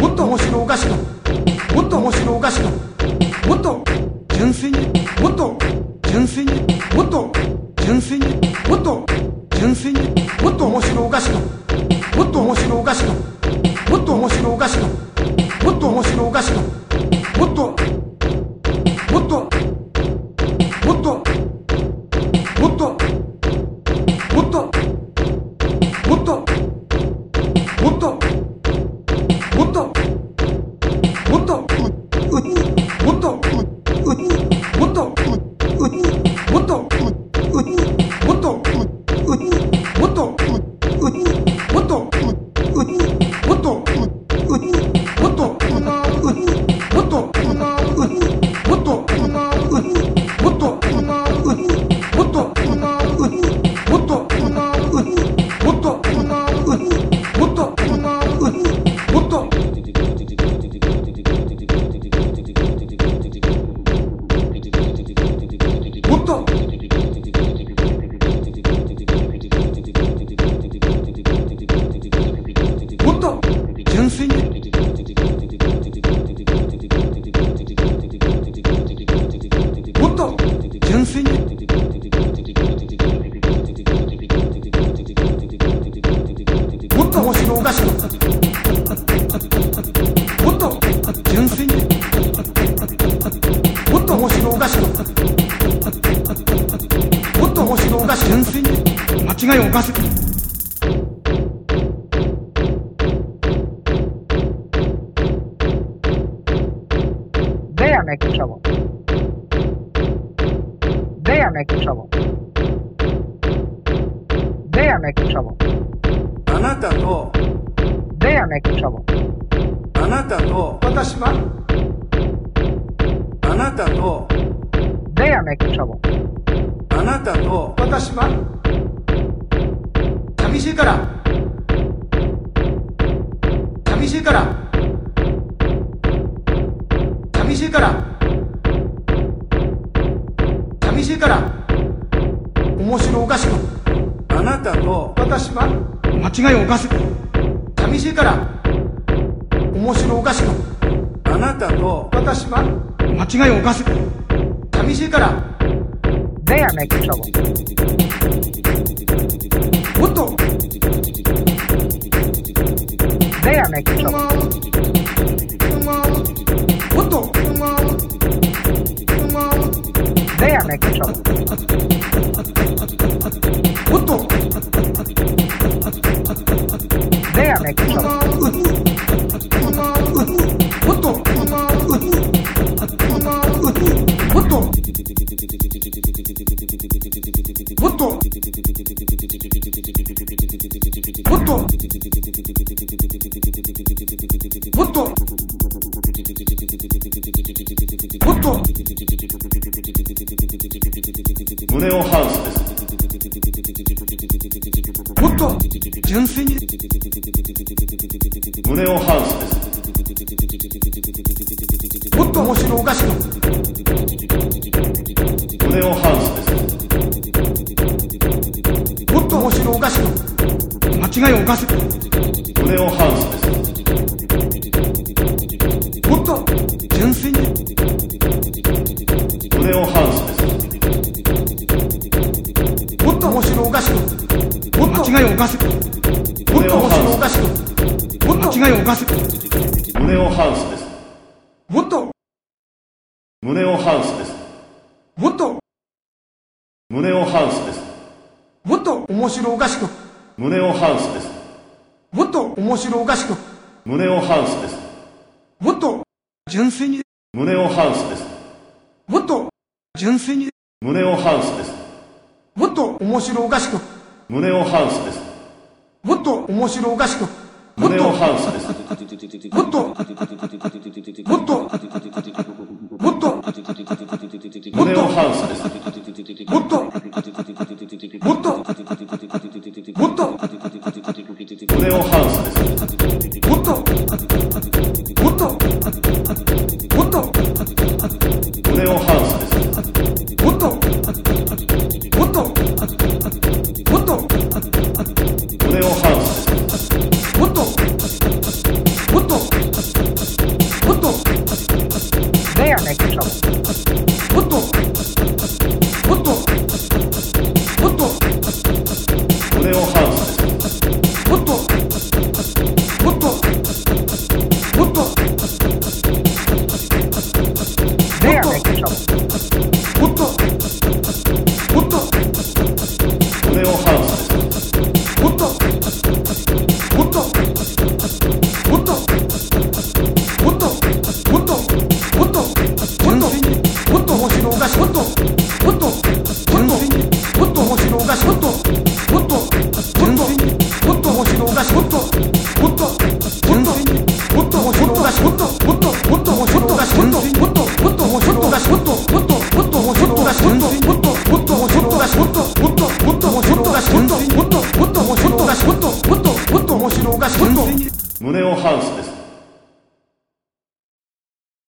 もっと面白おかしくもっと面白おかしくもっと純粋に。もっと純粋に。もっと純粋に。もっと純粋に。もっと面白おかしくもっと面白おかしくもっと面白おかしくもっと面白おかしくもっともっともっともっともっともっと純粋にもっと面白おかしく。もっと純粋にもっと面白おかしく。もっと面白おかし純粋に。間違いを犯す「Are making trouble. They are making trouble. They are making trouble. あなたと They are making trouble. あなたと私はあなたと They are making trouble. あなたと私は寂しいから寂しいから寂しいから。寂しいから。面白おかしく。あなたと私は間違いを犯す寂しいから。面白おかしく。あなたと私は間違いを犯す寂しいから。They are making trouble. もっと。They are making trouble. でやめくしょおっと。でやめくしょおっと。おっと。胸をハウスですもっと純粋に。胸をハウスですもっと面白おかしく胸をハウスですもっと面白おかしく間違いを犯す胸をハウスですかしく。もっと間違いを犯す胸をハウスです。もっと。胸をハウスです。もっと。胸をハウスです。もっと。面白おかしく。胸をハウスです。もっと。面白おかしく。胸をハウスです。もっと。純粋に。胸をハウスです。もっと。純粋に。胸をハウスです。もっと。面白おかしく。胸をハウスですもっと面白おかしくもっとハウスです。もっともっともっともっとハウスですもっともっともっと胸をハウスですもっともっともっと胸をハウス make a.